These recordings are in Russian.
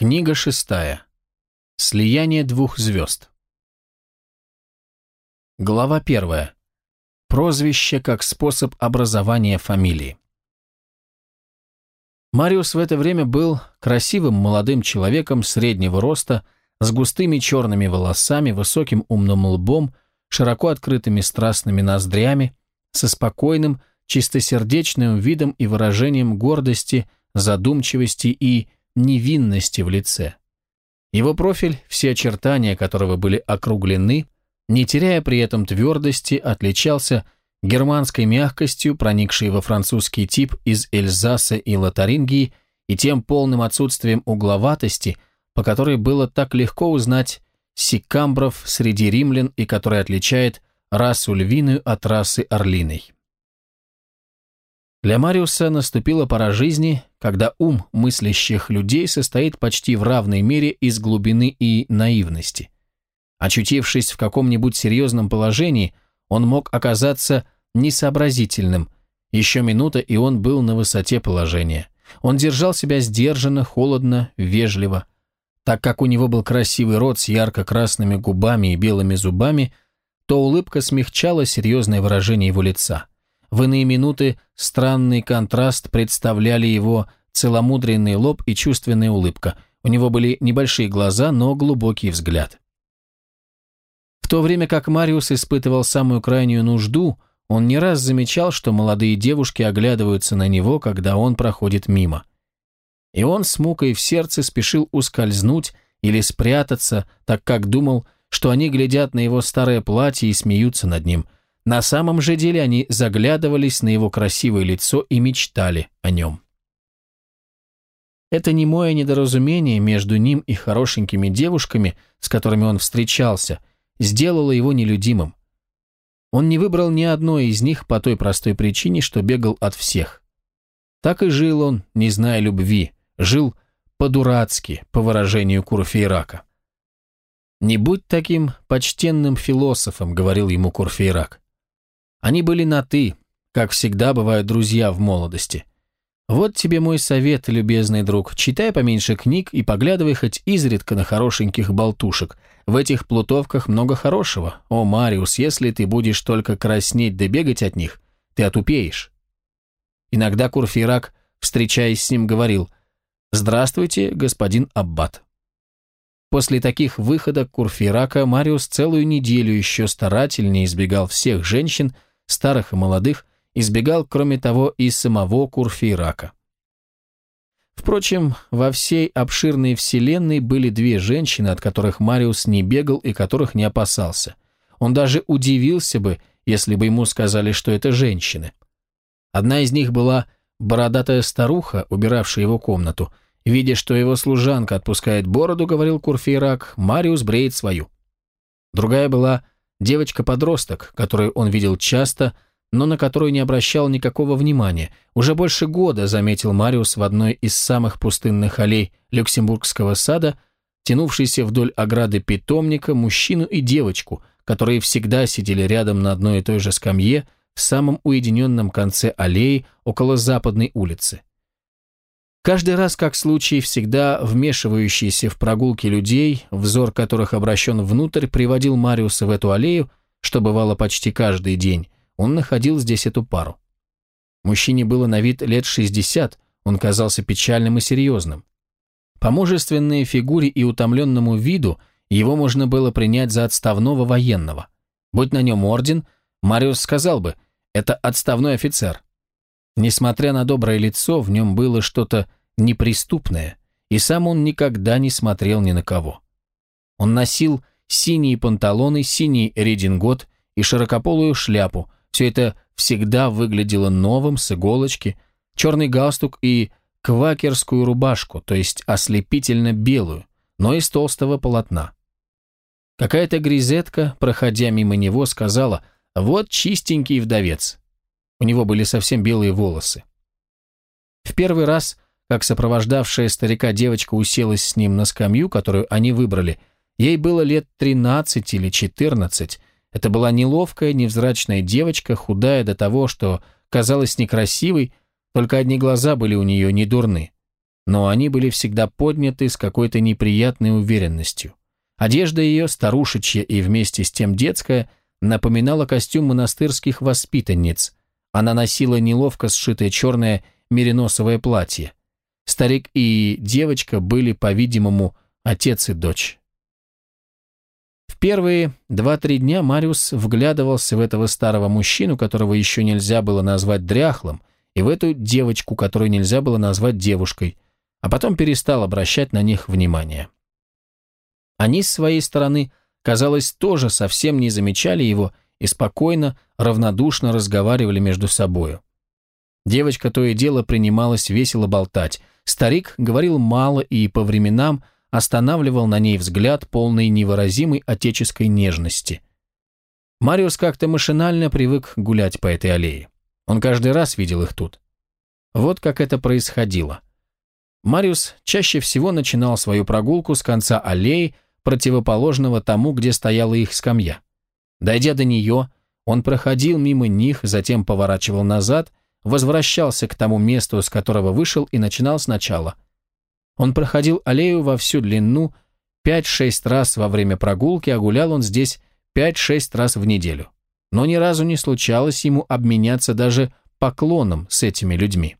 Книга шестая. Слияние двух звезд. Глава первая. Прозвище как способ образования фамилии. Мариус в это время был красивым молодым человеком среднего роста, с густыми черными волосами, высоким умным лбом, широко открытыми страстными ноздрями, со спокойным, чистосердечным видом и выражением гордости, задумчивости и невинности в лице. Его профиль, все очертания которого были округлены, не теряя при этом твердости, отличался германской мягкостью, проникшей во французский тип из Эльзаса и Лотарингии, и тем полным отсутствием угловатости, по которой было так легко узнать сикамбров среди римлян и который отличает расу львиную от расы орлиной. Для Мариуса наступила пора жизни, когда ум мыслящих людей состоит почти в равной мере из глубины и наивности. Очутившись в каком-нибудь серьезном положении, он мог оказаться несообразительным. Еще минута, и он был на высоте положения. Он держал себя сдержанно, холодно, вежливо. Так как у него был красивый рот с ярко-красными губами и белыми зубами, то улыбка смягчала серьезное выражение его лица. В иные минуты странный контраст представляли его целомудренный лоб и чувственная улыбка. У него были небольшие глаза, но глубокий взгляд. В то время как Мариус испытывал самую крайнюю нужду, он не раз замечал, что молодые девушки оглядываются на него, когда он проходит мимо. И он с мукой в сердце спешил ускользнуть или спрятаться, так как думал, что они глядят на его старое платье и смеются над ним – на самом же деле они заглядывались на его красивое лицо и мечтали о нем. Это немое недоразумение между ним и хорошенькими девушками, с которыми он встречался, сделало его нелюдимым. Он не выбрал ни одной из них по той простой причине, что бегал от всех. Так и жил он, не зная любви, жил по-дурацки, по выражению Курфейрака. «Не будь таким почтенным философом», — говорил ему Курфейрак. Они были на «ты», как всегда бывают друзья в молодости. Вот тебе мой совет, любезный друг. Читай поменьше книг и поглядывай хоть изредка на хорошеньких болтушек. В этих плутовках много хорошего. О, Мариус, если ты будешь только краснеть да бегать от них, ты отупеешь. Иногда Курфирак, встречаясь с ним, говорил «Здравствуйте, господин Аббат». После таких выходок Курфирака Мариус целую неделю еще старательнее избегал всех женщин, старых и молодых, избегал, кроме того, и самого Курфейрака. Впрочем, во всей обширной вселенной были две женщины, от которых Мариус не бегал и которых не опасался. Он даже удивился бы, если бы ему сказали, что это женщины. Одна из них была бородатая старуха, убиравшая его комнату. Видя, что его служанка отпускает бороду, говорил Курфейрак, Мариус бреет свою. Другая была Девочка-подросток, которую он видел часто, но на которую не обращал никакого внимания. Уже больше года, заметил Мариус в одной из самых пустынных аллей Люксембургского сада, тянувшейся вдоль ограды питомника, мужчину и девочку, которые всегда сидели рядом на одной и той же скамье в самом уединенном конце аллеи около западной улицы. Каждый раз, как случай, всегда вмешивающийся в прогулки людей, взор которых обращен внутрь, приводил Мариуса в эту аллею, что бывало почти каждый день, он находил здесь эту пару. Мужчине было на вид лет 60, он казался печальным и серьезным. По мужественной фигуре и утомленному виду его можно было принять за отставного военного. Будь на нем орден, Мариус сказал бы, это отставной офицер. Несмотря на доброе лицо, в нем было что-то неприступное, и сам он никогда не смотрел ни на кого. Он носил синие панталоны, синий редингот и широкополую шляпу, все это всегда выглядело новым с иголочки, черный галстук и квакерскую рубашку, то есть ослепительно белую, но из толстого полотна. Какая-то грезетка, проходя мимо него, сказала «Вот чистенький вдовец». У него были совсем белые волосы. В первый раз, как сопровождавшая старика девочка уселась с ним на скамью, которую они выбрали, ей было лет 13 или 14. Это была неловкая, невзрачная девочка, худая до того, что казалась некрасивой, только одни глаза были у нее не дурны. но они были всегда подняты с какой-то неприятной уверенностью. Одежда ее, старушечья и вместе с тем детская, напоминала костюм монастырских воспитанниц. Она носила неловко сшитое черное мериносовое платье. Старик и девочка были, по-видимому, отец и дочь. В первые два-три дня Мариус вглядывался в этого старого мужчину, которого еще нельзя было назвать дряхлым, и в эту девочку, которую нельзя было назвать девушкой, а потом перестал обращать на них внимание. Они, с своей стороны, казалось, тоже совсем не замечали его и спокойно, равнодушно разговаривали между собою. Девочка то и дело принималась весело болтать. Старик говорил мало и по временам останавливал на ней взгляд, полный невыразимой отеческой нежности. Мариус как-то машинально привык гулять по этой аллее. Он каждый раз видел их тут. Вот как это происходило. Мариус чаще всего начинал свою прогулку с конца аллеи, противоположного тому, где стояла их скамья. Дойдя до нее, он проходил мимо них, затем поворачивал назад, возвращался к тому месту, с которого вышел, и начинал сначала. Он проходил аллею во всю длину 5-6 раз во время прогулки, а гулял он здесь 5-6 раз в неделю но ни разу не случалось ему обменяться даже поклоном с этими людьми.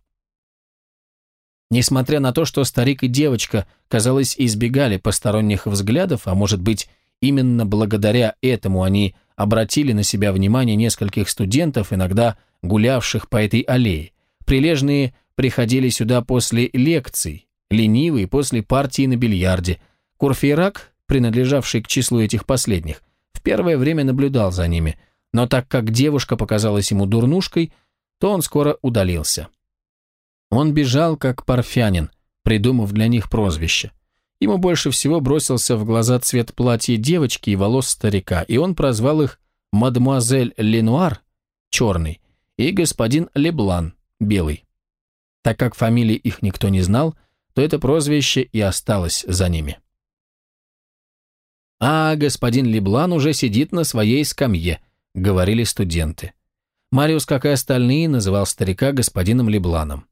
Несмотря на то, что старик и девочка, казалось, избегали посторонних взглядов, а может быть, именно благодаря этому они обратили на себя внимание нескольких студентов, иногда гулявших по этой аллее. Прилежные приходили сюда после лекций, ленивые после партии на бильярде. Курфейрак, принадлежавший к числу этих последних, в первое время наблюдал за ними – но так как девушка показалась ему дурнушкой, то он скоро удалился. Он бежал как парфянин, придумав для них прозвище. Ему больше всего бросился в глаза цвет платья девочки и волос старика, и он прозвал их «Мадемуазель Ленуар» – черный, и «Господин Леблан» – белый. Так как фамилии их никто не знал, то это прозвище и осталось за ними. А господин Леблан уже сидит на своей скамье –— говорили студенты. Мариус, как и остальные, называл старика господином Лебланом.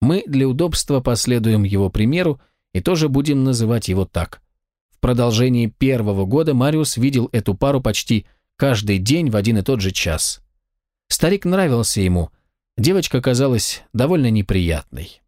Мы для удобства последуем его примеру и тоже будем называть его так. В продолжении первого года Мариус видел эту пару почти каждый день в один и тот же час. Старик нравился ему, девочка казалась довольно неприятной.